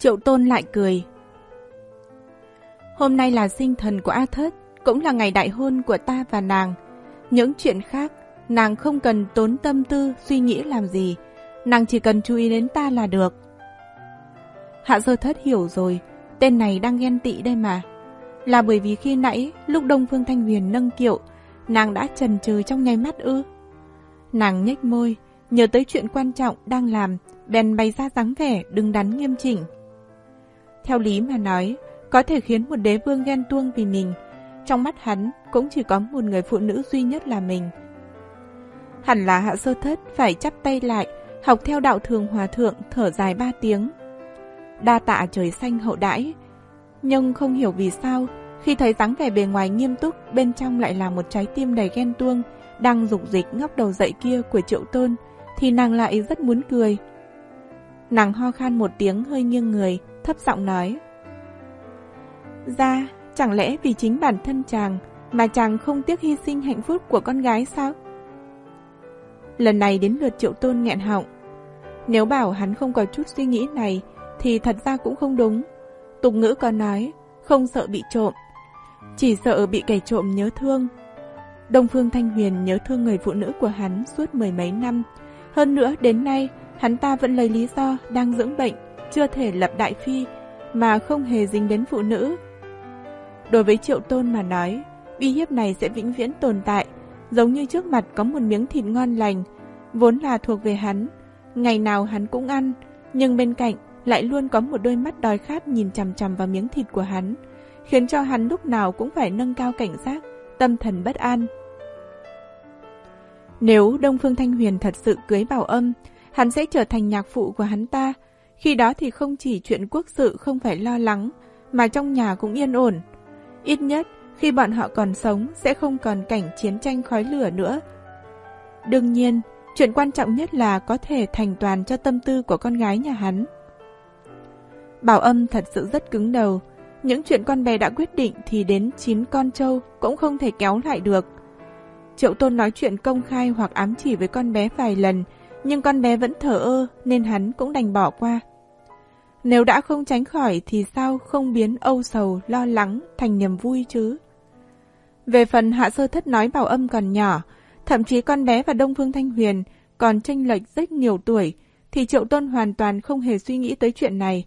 Triệu Tôn lại cười. Hôm nay là sinh thần của A Thất, cũng là ngày đại hôn của ta và nàng. Những chuyện khác, nàng không cần tốn tâm tư suy nghĩ làm gì, nàng chỉ cần chú ý đến ta là được. Hạ sơ thất hiểu rồi, tên này đang ghen tị đây mà. Là bởi vì khi nãy, lúc Đông Phương Thanh Huyền nâng kiệu, nàng đã trần trừ trong nháy mắt ư. Nàng nhếch môi, nhớ tới chuyện quan trọng đang làm, bèn bày ra dáng vẻ đứng đắn nghiêm chỉnh. Theo lý mà nói, có thể khiến một đế vương ghen tuông vì mình, trong mắt hắn cũng chỉ có một người phụ nữ duy nhất là mình. Hẳn là hạ sơ thất phải chắp tay lại, học theo đạo thường hòa thượng thở dài ba tiếng. Đa tạ trời xanh hậu đãi, nhưng không hiểu vì sao, khi thấy dáng vẻ bề ngoài nghiêm túc, bên trong lại là một trái tim đầy ghen tuông, đang dục dịch ngóc đầu dậy kia của triệu tôn, thì nàng lại rất muốn cười. Nàng ho khan một tiếng hơi nghiêng người, thấp giọng nói. Ra, chẳng lẽ vì chính bản thân chàng mà chàng không tiếc hy sinh hạnh phúc của con gái sao? Lần này đến lượt triệu tôn nghẹn họng. Nếu bảo hắn không có chút suy nghĩ này, thì thật ra cũng không đúng. Tục ngữ có nói, không sợ bị trộm, chỉ sợ bị kẻ trộm nhớ thương. Đông Phương Thanh Huyền nhớ thương người phụ nữ của hắn suốt mười mấy năm. Hơn nữa, đến nay, hắn ta vẫn lấy lý do đang dưỡng bệnh, chưa thể lập đại phi, mà không hề dính đến phụ nữ. Đối với Triệu Tôn mà nói, uy hiếp này sẽ vĩnh viễn tồn tại, giống như trước mặt có một miếng thịt ngon lành, vốn là thuộc về hắn. Ngày nào hắn cũng ăn, nhưng bên cạnh lại luôn có một đôi mắt đói khát nhìn chằm chằm vào miếng thịt của hắn, khiến cho hắn lúc nào cũng phải nâng cao cảnh giác, tâm thần bất an. Nếu Đông Phương Thanh Huyền thật sự cưới Bảo Âm, hắn sẽ trở thành nhạc phụ của hắn ta. Khi đó thì không chỉ chuyện quốc sự không phải lo lắng, mà trong nhà cũng yên ổn. Ít nhất, khi bọn họ còn sống sẽ không còn cảnh chiến tranh khói lửa nữa. Đương nhiên, chuyện quan trọng nhất là có thể thành toàn cho tâm tư của con gái nhà hắn. Bảo âm thật sự rất cứng đầu. Những chuyện con bé đã quyết định thì đến chín con trâu cũng không thể kéo lại được. Triệu Tôn nói chuyện công khai hoặc ám chỉ với con bé vài lần, nhưng con bé vẫn thở ơ nên hắn cũng đành bỏ qua. Nếu đã không tránh khỏi thì sao không biến âu sầu, lo lắng thành niềm vui chứ? Về phần hạ sơ thất nói bảo âm còn nhỏ, thậm chí con bé và Đông Phương Thanh Huyền còn tranh lệch rất nhiều tuổi, thì Triệu Tôn hoàn toàn không hề suy nghĩ tới chuyện này.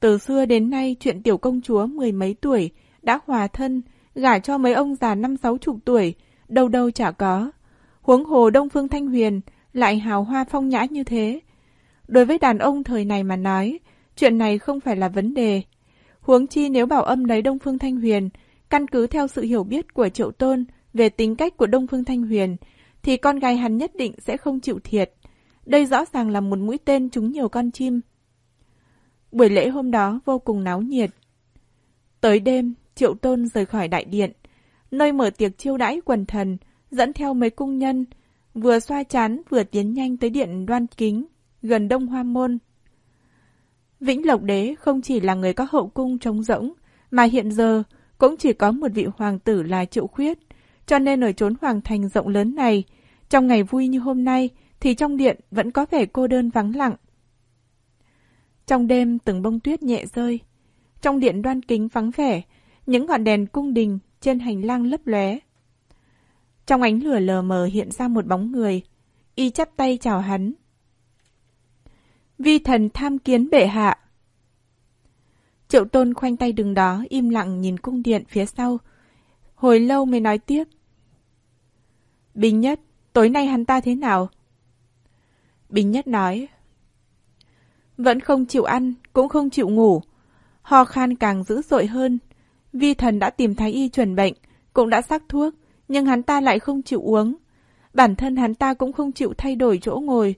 Từ xưa đến nay chuyện tiểu công chúa mười mấy tuổi đã hòa thân, gả cho mấy ông già năm sáu chục tuổi, đâu đâu chả có. Huống hồ Đông Phương Thanh Huyền lại hào hoa phong nhã như thế. Đối với đàn ông thời này mà nói, chuyện này không phải là vấn đề. Huống chi nếu bảo âm lấy Đông Phương Thanh Huyền, căn cứ theo sự hiểu biết của Triệu Tôn về tính cách của Đông Phương Thanh Huyền, thì con gái hắn nhất định sẽ không chịu thiệt. Đây rõ ràng là một mũi tên trúng nhiều con chim. Buổi lễ hôm đó vô cùng náo nhiệt. Tới đêm, Triệu Tôn rời khỏi đại điện, nơi mở tiệc chiêu đãi quần thần, dẫn theo mấy cung nhân, vừa xoa chán vừa tiến nhanh tới điện đoan kính, gần Đông Hoa Môn. Vĩnh Lộc Đế không chỉ là người có hậu cung trống rỗng, mà hiện giờ cũng chỉ có một vị hoàng tử là Triệu Khuyết, cho nên ở chốn hoàng thành rộng lớn này, trong ngày vui như hôm nay thì trong điện vẫn có vẻ cô đơn vắng lặng. Trong đêm từng bông tuyết nhẹ rơi, trong điện đoan kính vắng vẻ, những ngọn đèn cung đình trên hành lang lấp lóe. Trong ánh lửa lờ mờ hiện ra một bóng người, y chắp tay chào hắn. Vi thần tham kiến bệ hạ. Triệu tôn khoanh tay đứng đó, im lặng nhìn cung điện phía sau. Hồi lâu mới nói tiếp. Bình nhất, tối nay hắn ta thế nào? Bình nhất nói. Vẫn không chịu ăn, cũng không chịu ngủ. Ho khan càng dữ dội hơn. Vi thần đã tìm thái y chuẩn bệnh, cũng đã sắc thuốc, nhưng hắn ta lại không chịu uống. Bản thân hắn ta cũng không chịu thay đổi chỗ ngồi,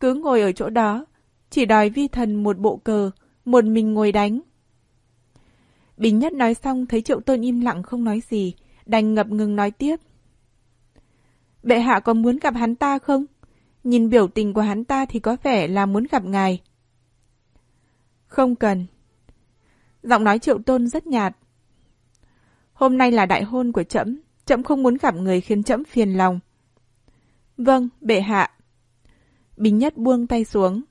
cứ ngồi ở chỗ đó, chỉ đòi vi thần một bộ cờ, một mình ngồi đánh. Bình nhất nói xong thấy triệu tôn im lặng không nói gì, đành ngập ngừng nói tiếp. Bệ hạ có muốn gặp hắn ta không? Nhìn biểu tình của hắn ta thì có vẻ là muốn gặp ngài. Không cần. Giọng nói triệu tôn rất nhạt. Hôm nay là đại hôn của trẫm, trẫm không muốn gặp người khiến trẫm phiền lòng. Vâng, bệ hạ. Bình nhất buông tay xuống.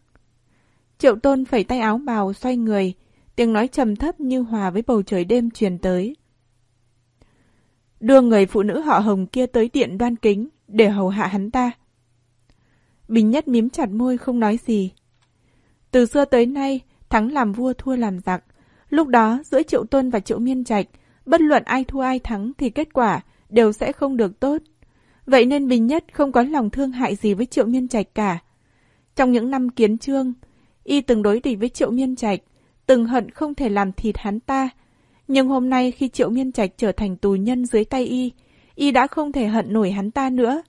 Triệu tôn phẩy tay áo bào xoay người, tiếng nói trầm thấp như hòa với bầu trời đêm truyền tới. Đưa người phụ nữ họ hồng kia tới điện đoan kính, để hầu hạ hắn ta. Bình Nhất mím chặt môi không nói gì. Từ xưa tới nay, thắng làm vua thua làm giặc. Lúc đó, giữa Triệu tôn và Triệu Miên Trạch, bất luận ai thua ai thắng thì kết quả đều sẽ không được tốt. Vậy nên Bình Nhất không có lòng thương hại gì với Triệu Miên Trạch cả. Trong những năm kiến trương, y từng đối địch với Triệu Miên Trạch, từng hận không thể làm thịt hắn ta. Nhưng hôm nay khi Triệu Miên Trạch trở thành tù nhân dưới tay y, y đã không thể hận nổi hắn ta nữa.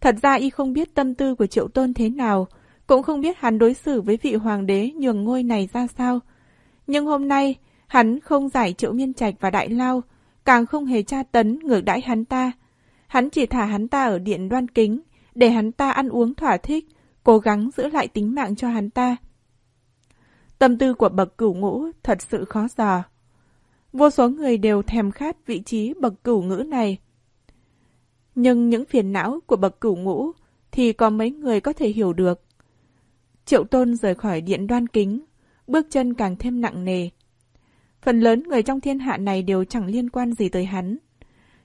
Thật ra y không biết tâm tư của Triệu Tôn thế nào, cũng không biết hắn đối xử với vị hoàng đế nhường ngôi này ra sao. Nhưng hôm nay, hắn không giải Triệu Miên Trạch và Đại Lao, càng không hề tra tấn ngược đãi hắn ta. Hắn chỉ thả hắn ta ở điện đoan kính, để hắn ta ăn uống thỏa thích, cố gắng giữ lại tính mạng cho hắn ta. Tâm tư của bậc cửu ngũ thật sự khó dò. Vô số người đều thèm khát vị trí bậc cửu ngữ này. Nhưng những phiền não của bậc cửu ngũ thì có mấy người có thể hiểu được. Triệu Tôn rời khỏi điện đoan kính, bước chân càng thêm nặng nề. Phần lớn người trong thiên hạ này đều chẳng liên quan gì tới hắn.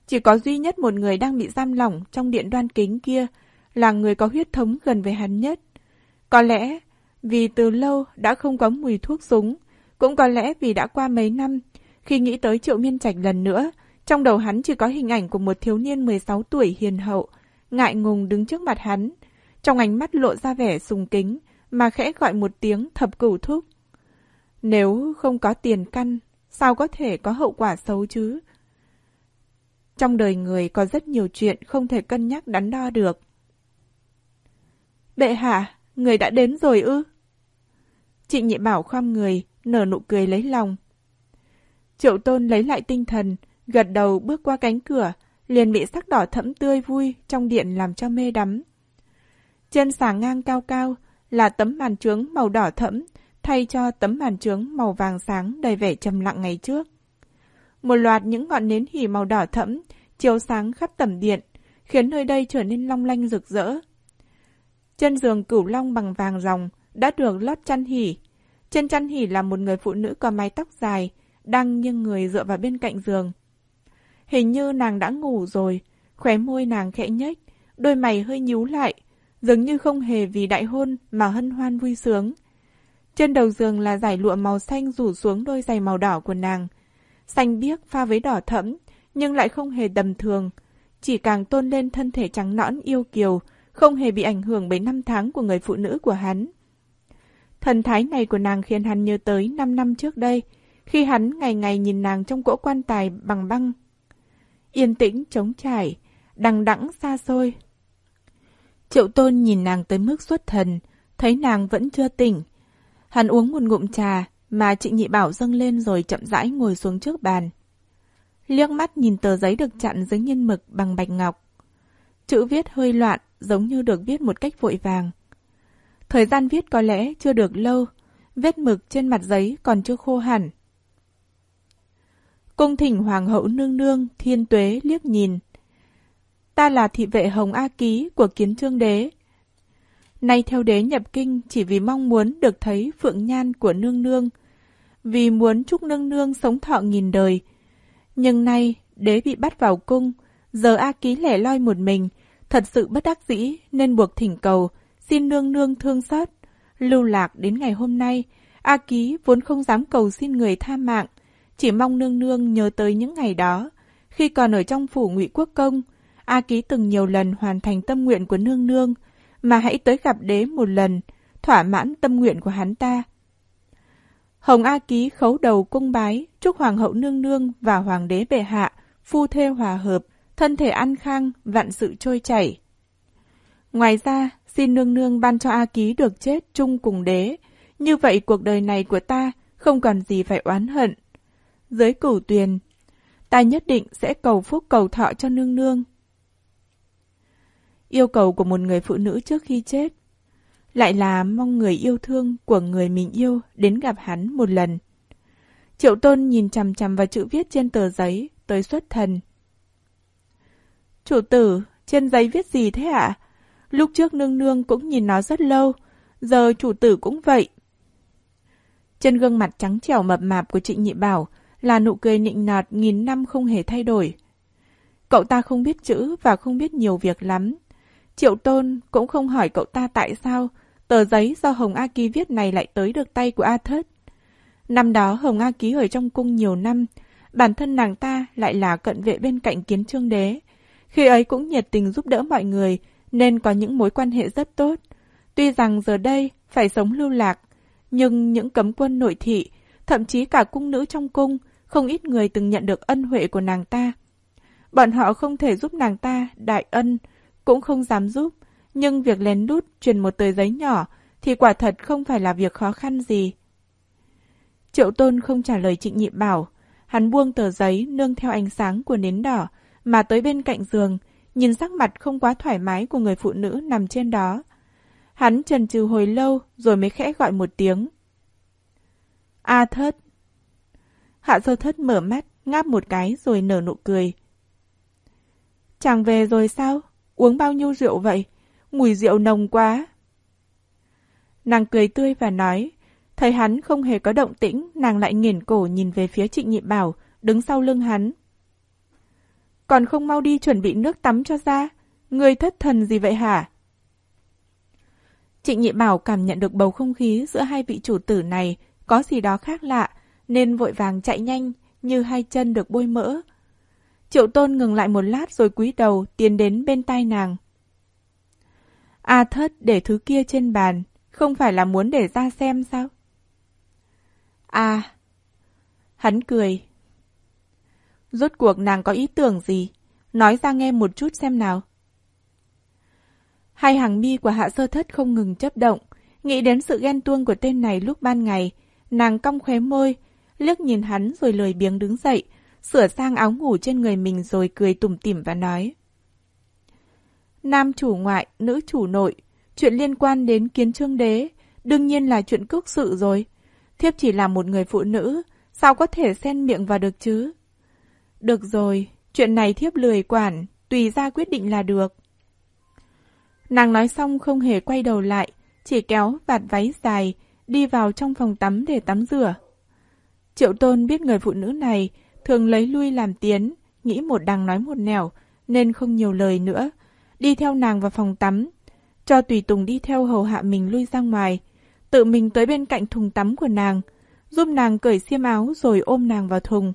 Chỉ có duy nhất một người đang bị giam lỏng trong điện đoan kính kia là người có huyết thống gần với hắn nhất. Có lẽ vì từ lâu đã không có mùi thuốc súng, cũng có lẽ vì đã qua mấy năm, khi nghĩ tới Triệu Miên Trạch lần nữa, trong đầu hắn chỉ có hình ảnh của một thiếu niên 16 tuổi hiền hậu, ngại ngùng đứng trước mặt hắn, trong ánh mắt lộ ra vẻ sùng kính, mà khẽ gọi một tiếng thập cửu thúc. Nếu không có tiền căn, sao có thể có hậu quả xấu chứ? Trong đời người có rất nhiều chuyện không thể cân nhắc đắn đo được. Bệ hạ, người đã đến rồi ư? Trịnh nhị bảo khoăm người, nở nụ cười lấy lòng. Triệu tôn lấy lại tinh thần, gật đầu bước qua cánh cửa, liền bị sắc đỏ thẫm tươi vui trong điện làm cho mê đắm. Trên sàng ngang cao cao là tấm màn trướng màu đỏ thẫm, thay cho tấm màn trướng màu vàng sáng đầy vẻ trầm lặng ngày trước. Một loạt những ngọn nến hỉ màu đỏ thẫm chiếu sáng khắp tầm điện, khiến nơi đây trở nên long lanh rực rỡ trên giường cửu long bằng vàng ròng đã được lót chăn hỉ. Trên chăn hỉ là một người phụ nữ có mái tóc dài, đang nghiêng người dựa vào bên cạnh giường. Hình như nàng đã ngủ rồi, khóe môi nàng khẽ nhếch, đôi mày hơi nhíu lại, dường như không hề vì đại hôn mà hân hoan vui sướng. Trên đầu giường là giải lụa màu xanh rủ xuống đôi giày màu đỏ của nàng. Xanh biếc pha với đỏ thẫm, nhưng lại không hề tầm thường, chỉ càng tôn lên thân thể trắng nõn yêu kiều, không hề bị ảnh hưởng bởi năm tháng của người phụ nữ của hắn. Thần thái này của nàng khiến hắn nhớ tới năm năm trước đây, khi hắn ngày ngày nhìn nàng trong cỗ quan tài bằng băng. Yên tĩnh, trống trải, đằng đẵng xa xôi. Triệu tôn nhìn nàng tới mức xuất thần, thấy nàng vẫn chưa tỉnh. Hắn uống một ngụm trà, mà trịnh nhị bảo dâng lên rồi chậm rãi ngồi xuống trước bàn. Liếc mắt nhìn tờ giấy được chặn dưới nhân mực bằng bạch ngọc. Chữ viết hơi loạn, giống như được viết một cách vội vàng. Thời gian viết có lẽ chưa được lâu, vết mực trên mặt giấy còn chưa khô hẳn. Cung thỉnh Hoàng hậu nương nương, thiên tuế liếc nhìn. Ta là thị vệ Hồng A Ký của kiến trương đế. Nay theo đế nhập kinh chỉ vì mong muốn được thấy phượng nhan của nương nương, vì muốn chúc nương nương sống thọ nghìn đời. Nhưng nay, đế bị bắt vào cung, giờ A Ký lẻ loi một mình, thật sự bất đắc dĩ nên buộc thỉnh cầu, xin nương nương thương xót. Lưu lạc đến ngày hôm nay, A Ký vốn không dám cầu xin người tha mạng, chỉ mong nương nương nhớ tới những ngày đó. Khi còn ở trong phủ ngụy quốc công, A Ký từng nhiều lần hoàn thành tâm nguyện của nương nương, mà hãy tới gặp đế một lần, thỏa mãn tâm nguyện của hắn ta. Hồng A Ký khấu đầu cung bái, chúc Hoàng hậu nương nương và Hoàng đế bệ hạ, phu thê hòa hợp, thân thể an khang, vạn sự trôi chảy. Ngoài ra, xin nương nương ban cho A Ký được chết chung cùng đế, như vậy cuộc đời này của ta không còn gì phải oán hận. Dưới cửu tuyền, ta nhất định sẽ cầu phúc cầu thọ cho nương nương. Yêu cầu của một người phụ nữ trước khi chết lại là mong người yêu thương của người mình yêu đến gặp hắn một lần. Triệu Tôn nhìn chằm chằm vào chữ viết trên tờ giấy, tới xuất thần. Chủ tử, trên giấy viết gì thế ạ? Lúc trước nương nương cũng nhìn nó rất lâu, giờ chủ tử cũng vậy. Trên gương mặt trắng trẻo mập mạp của Trịnh Nhị Bảo là nụ cười nịnh nọt nghìn năm không hề thay đổi. Cậu ta không biết chữ và không biết nhiều việc lắm. Triệu Tôn cũng không hỏi cậu ta tại sao tờ giấy do Hồng A Ký viết này lại tới được tay của A Thất. Năm đó Hồng A Ký ở trong cung nhiều năm, bản thân nàng ta lại là cận vệ bên cạnh kiến trương đế. Khi ấy cũng nhiệt tình giúp đỡ mọi người, nên có những mối quan hệ rất tốt. Tuy rằng giờ đây phải sống lưu lạc, nhưng những cấm quân nội thị, thậm chí cả cung nữ trong cung, không ít người từng nhận được ân huệ của nàng ta. Bọn họ không thể giúp nàng ta đại ân, cũng không dám giúp, nhưng việc lén lút truyền một tờ giấy nhỏ thì quả thật không phải là việc khó khăn gì. Triệu Tôn không trả lời Trịnh Nhị Bảo, hắn buông tờ giấy nương theo ánh sáng của nến đỏ mà tới bên cạnh giường, nhìn sắc mặt không quá thoải mái của người phụ nữ nằm trên đó. Hắn trần trừ hồi lâu rồi mới khẽ gọi một tiếng. A thất. Hạ sơ thất mở mắt, ngáp một cái rồi nở nụ cười. Chàng về rồi sao? Uống bao nhiêu rượu vậy? Mùi rượu nồng quá. Nàng cười tươi và nói, thấy hắn không hề có động tĩnh, nàng lại nghiền cổ nhìn về phía trịnh nhị bảo, đứng sau lưng hắn. Còn không mau đi chuẩn bị nước tắm cho ra, người thất thần gì vậy hả? Trịnh nhị bảo cảm nhận được bầu không khí giữa hai vị chủ tử này có gì đó khác lạ, nên vội vàng chạy nhanh như hai chân được bôi mỡ. Triệu tôn ngừng lại một lát rồi cúi đầu tiến đến bên tai nàng. A thất để thứ kia trên bàn, không phải là muốn để ra xem sao? À, hắn cười. Rốt cuộc nàng có ý tưởng gì? Nói ra nghe một chút xem nào. Hai hàng mi của hạ sơ thất không ngừng chấp động, nghĩ đến sự ghen tuông của tên này lúc ban ngày. Nàng cong khóe môi, liếc nhìn hắn rồi lười biếng đứng dậy, sửa sang áo ngủ trên người mình rồi cười tủm tỉm và nói. Nam chủ ngoại, nữ chủ nội, chuyện liên quan đến kiến trương đế, đương nhiên là chuyện cước sự rồi. Thiếp chỉ là một người phụ nữ, sao có thể xen miệng vào được chứ? Được rồi, chuyện này thiếp lười quản, tùy ra quyết định là được. Nàng nói xong không hề quay đầu lại, chỉ kéo vạt váy dài, đi vào trong phòng tắm để tắm rửa. Triệu Tôn biết người phụ nữ này thường lấy lui làm tiến, nghĩ một đằng nói một nẻo, nên không nhiều lời nữa. Đi theo nàng vào phòng tắm, cho Tùy Tùng đi theo hầu hạ mình lui ra ngoài, tự mình tới bên cạnh thùng tắm của nàng, giúp nàng cởi xiêm áo rồi ôm nàng vào thùng.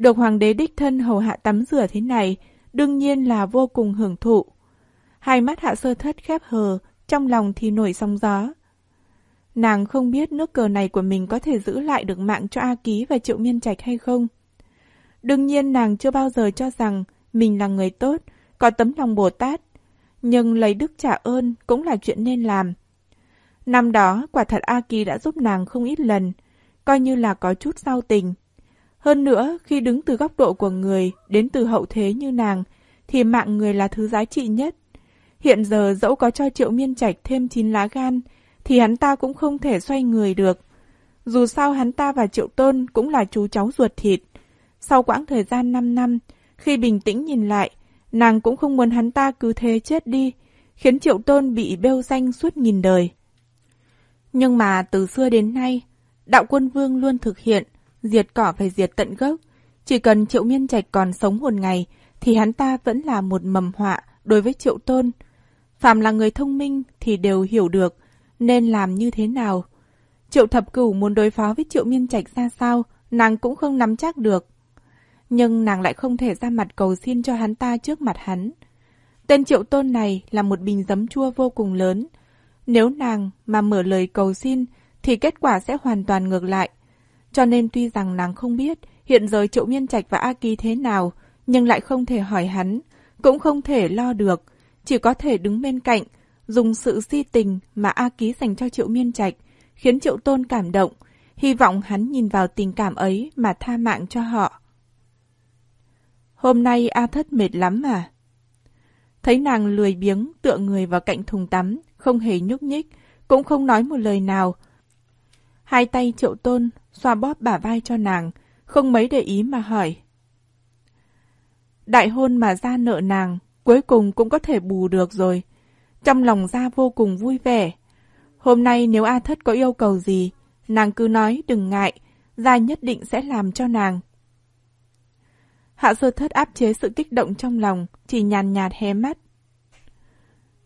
Được hoàng đế đích thân hầu hạ tắm rửa thế này, đương nhiên là vô cùng hưởng thụ. Hai mắt hạ sơ thất khép hờ, trong lòng thì nổi sóng gió. Nàng không biết nước cờ này của mình có thể giữ lại được mạng cho A Ký và Triệu Miên Trạch hay không. Đương nhiên nàng chưa bao giờ cho rằng mình là người tốt, có tấm lòng Bồ Tát. Nhưng lấy đức trả ơn cũng là chuyện nên làm. Năm đó, quả thật A Ký đã giúp nàng không ít lần, coi như là có chút giao tình. Hơn nữa, khi đứng từ góc độ của người đến từ hậu thế như nàng, thì mạng người là thứ giá trị nhất. Hiện giờ dẫu có cho Triệu Miên Trạch thêm chín lá gan, thì hắn ta cũng không thể xoay người được. Dù sao hắn ta và Triệu Tôn cũng là chú cháu ruột thịt. Sau quãng thời gian 5 năm, khi bình tĩnh nhìn lại, nàng cũng không muốn hắn ta cứ thế chết đi, khiến Triệu Tôn bị bêu danh suốt nghìn đời. Nhưng mà từ xưa đến nay, đạo quân vương luôn thực hiện, diệt cỏ phải diệt tận gốc. Chỉ cần Triệu Miên Trạch còn sống một ngày, thì hắn ta vẫn là một mầm họa đối với Triệu Tôn. Phạm là người thông minh thì đều hiểu được nên làm như thế nào. Triệu thập cửu muốn đối phó với triệu miên trạch ra sao, nàng cũng không nắm chắc được. Nhưng nàng lại không thể ra mặt cầu xin cho hắn ta trước mặt hắn. Tên triệu tôn này là một bình giấm chua vô cùng lớn. Nếu nàng mà mở lời cầu xin, thì kết quả sẽ hoàn toàn ngược lại. Cho nên tuy rằng nàng không biết hiện giờ triệu miên trạch và A Kỳ thế nào, nhưng lại không thể hỏi hắn, cũng không thể lo được, chỉ có thể đứng bên cạnh, dùng sự si tình mà A Ký dành cho Triệu Miên Trạch, khiến Triệu Tôn cảm động, hy vọng hắn nhìn vào tình cảm ấy mà tha mạng cho họ. Hôm nay A Thất mệt lắm mà. Thấy nàng lười biếng tựa người vào cạnh thùng tắm, không hề nhúc nhích, cũng không nói một lời nào. Hai tay Triệu Tôn xoa bóp bả vai cho nàng, không mấy để ý mà hỏi. Đại hôn mà ra nợ nàng, cuối cùng cũng có thể bù được rồi trong lòng ra vô cùng vui vẻ. Hôm nay nếu A Thất có yêu cầu gì, nàng cứ nói đừng ngại, gia nhất định sẽ làm cho nàng. Hạ sơ thất áp chế sự kích động trong lòng, chỉ nhàn nhạt hé mắt.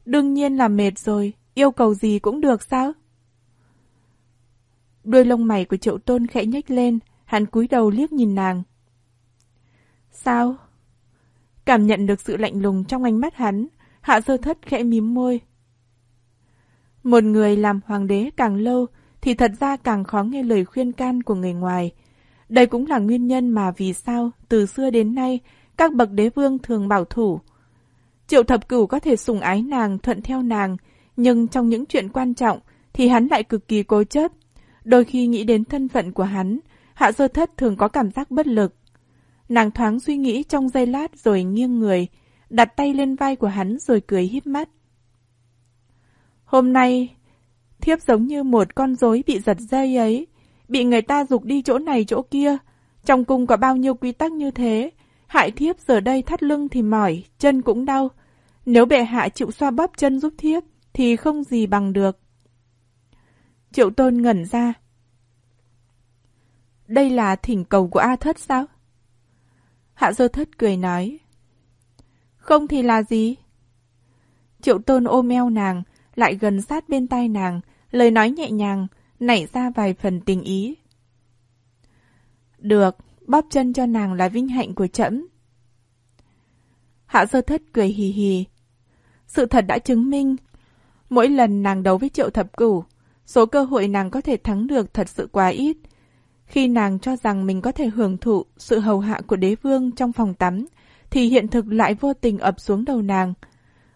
Đương nhiên là mệt rồi, yêu cầu gì cũng được sao? Đuôi lông mày của triệu tôn khẽ nhếch lên, hắn cúi đầu liếc nhìn nàng. Sao? Cảm nhận được sự lạnh lùng trong ánh mắt hắn, hạ sơ thất khẽ mím môi. Một người làm hoàng đế càng lâu thì thật ra càng khó nghe lời khuyên can của người ngoài. Đây cũng là nguyên nhân mà vì sao từ xưa đến nay các bậc đế vương thường bảo thủ. Triệu thập cửu có thể sùng ái nàng, thuận theo nàng, nhưng trong những chuyện quan trọng thì hắn lại cực kỳ cố chấp. Đôi khi nghĩ đến thân phận của hắn, hạ sơ thất thường có cảm giác bất lực. Nàng thoáng suy nghĩ trong giây lát rồi nghiêng người, đặt tay lên vai của hắn rồi cười híp mắt. Hôm nay, thiếp giống như một con rối bị giật dây ấy, bị người ta dục đi chỗ này chỗ kia. Trong cung có bao nhiêu quy tắc như thế, hại thiếp giờ đây thắt lưng thì mỏi, chân cũng đau. Nếu bệ hạ chịu xoa bóp chân giúp thiếp, thì không gì bằng được. Triệu tôn ngẩn ra. Đây là thỉnh cầu của A Thất sao? Hạ sơ thất cười nói. Không thì là gì? Triệu tôn ôm eo nàng, lại gần sát bên tai nàng, lời nói nhẹ nhàng, nảy ra vài phần tình ý. Được, bóp chân cho nàng là vinh hạnh của trẫm. Hạ sơ thất cười hì hì. Sự thật đã chứng minh, mỗi lần nàng đấu với triệu thập cửu, số cơ hội nàng có thể thắng được thật sự quá ít. Khi nàng cho rằng mình có thể hưởng thụ sự hầu hạ của đế vương trong phòng tắm, thì hiện thực lại vô tình ập xuống đầu nàng.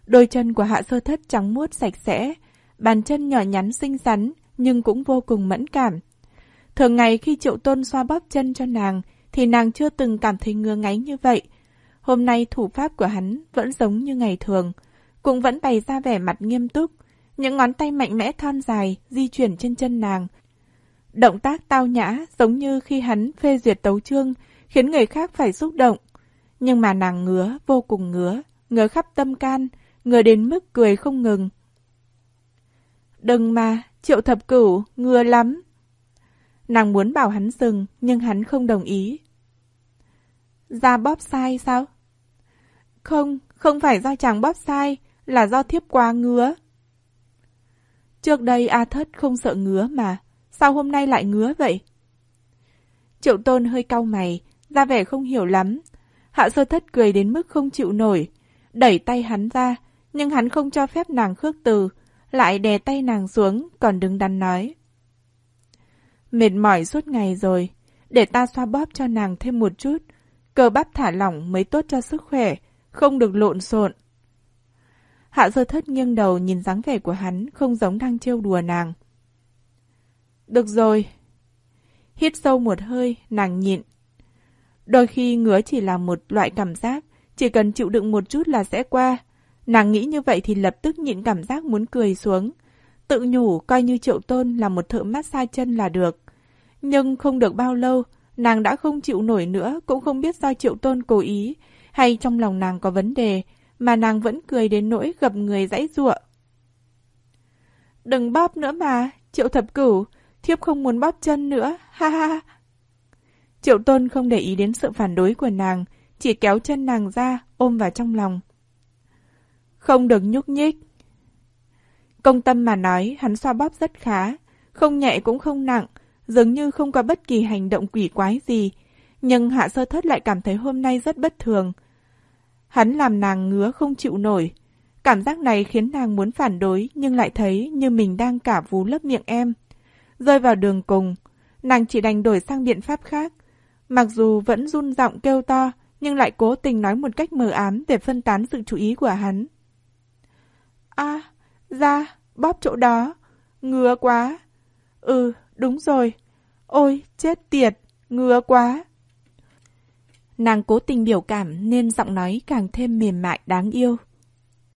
Đôi chân của hạ sơ thất trắng muốt sạch sẽ, bàn chân nhỏ nhắn xinh xắn nhưng cũng vô cùng mẫn cảm. Thường ngày khi triệu tôn xoa bóp chân cho nàng thì nàng chưa từng cảm thấy ngứa ngáy như vậy. Hôm nay thủ pháp của hắn vẫn giống như ngày thường, cũng vẫn bày ra vẻ mặt nghiêm túc, những ngón tay mạnh mẽ thon dài di chuyển trên chân nàng. Động tác tao nhã giống như khi hắn phê duyệt tấu chương, khiến người khác phải xúc động. Nhưng mà nàng ngứa, vô cùng ngứa, ngứa khắp tâm can, ngứa đến mức cười không ngừng. Đừng mà, triệu thập cửu, ngứa lắm. Nàng muốn bảo hắn dừng, nhưng hắn không đồng ý. Ra bóp sai sao? Không, không phải do chàng bóp sai, là do thiếp quá ngứa. Trước đây A Thất không sợ ngứa mà, sao hôm nay lại ngứa vậy? Triệu Tôn hơi cau mày, ra vẻ không hiểu lắm. Hạ sơ thất cười đến mức không chịu nổi, đẩy tay hắn ra, nhưng hắn không cho phép nàng khước từ, lại đè tay nàng xuống, còn đứng đắn nói. Mệt mỏi suốt ngày rồi, để ta xoa bóp cho nàng thêm một chút, cơ bắp thả lỏng mới tốt cho sức khỏe, không được lộn xộn. Hạ sơ thất nghiêng đầu nhìn dáng vẻ của hắn, không giống đang trêu đùa nàng. Được rồi. Hít sâu một hơi, nàng nhịn. Đôi khi ngứa chỉ là một loại cảm giác, chỉ cần chịu đựng một chút là sẽ qua. Nàng nghĩ như vậy thì lập tức nhịn cảm giác muốn cười xuống. Tự nhủ coi như triệu tôn là một thợ massage chân là được. Nhưng không được bao lâu, nàng đã không chịu nổi nữa, cũng không biết do triệu tôn cố ý, hay trong lòng nàng có vấn đề, mà nàng vẫn cười đến nỗi gặp người dãy giụa. Đừng bóp nữa mà, triệu thập cửu, thiếp không muốn bóp chân nữa, ha ha. Triệu tôn không để ý đến sự phản đối của nàng, chỉ kéo chân nàng ra, ôm vào trong lòng. Không được nhúc nhích. Công tâm mà nói, hắn xoa bóp rất khá, không nhẹ cũng không nặng, dường như không có bất kỳ hành động quỷ quái gì. Nhưng hạ sơ thất lại cảm thấy hôm nay rất bất thường. Hắn làm nàng ngứa không chịu nổi. Cảm giác này khiến nàng muốn phản đối nhưng lại thấy như mình đang cả vú lấp miệng em. Rơi vào đường cùng, nàng chỉ đành đổi sang biện pháp khác. Mặc dù vẫn run giọng kêu to, nhưng lại cố tình nói một cách mờ ám để phân tán sự chú ý của hắn. À, ra, bóp chỗ đó. Ngứa quá. Ừ, đúng rồi. Ôi, chết tiệt, ngứa quá. Nàng cố tình biểu cảm nên giọng nói càng thêm mềm mại đáng yêu.